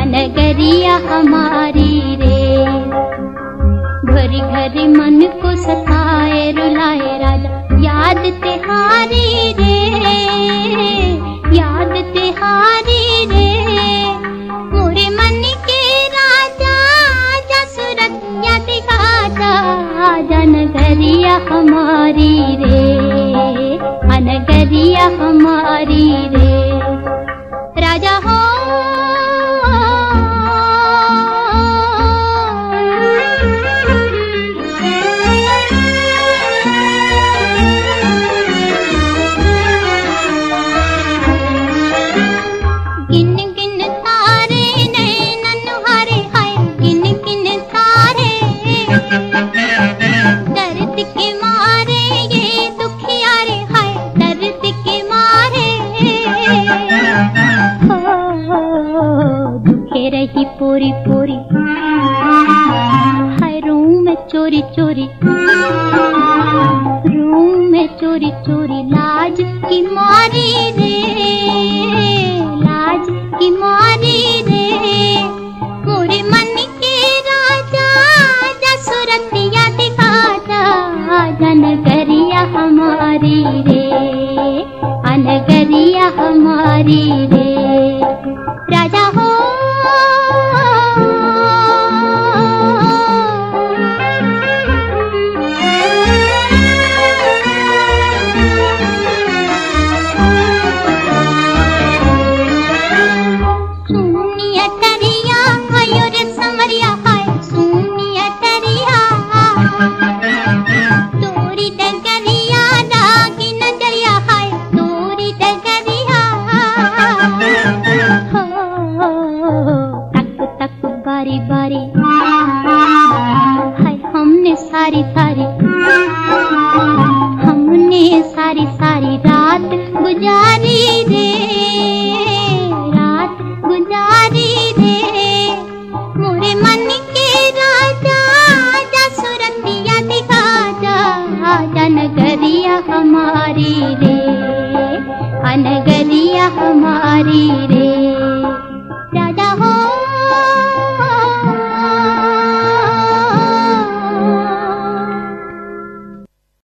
अनगरिया हमारी रे। घरी घरी मन को सताए, रुलाए, राजा। याद तिहारी रे, याद तिहारी रे। मोरे मन के राजा, जा सूरत गाजा जनगरिया हमारी रे, अनगरिया हमारी रे। राजा हो गिन रही पूरी पूरी। हाय, रूम में चोरी चोरी। रूम में चोरी चोरी। लाज की मारी रे, लाज की मारी रे। मोरे मन के राजा जा सुरतिया दिखा जा जनगरिया हमारी रे, अनगरिया हमारी रे। राजा हो सुनिया बारी बारी। हाय, हमने सारी सारी हमने सारी सारी रात गुजारी रे। रात गुजारी रे। मोरे मन के राजा जा सुरतिया दिखा जा जनगरिया हमारी रे। अनगरिया हमारी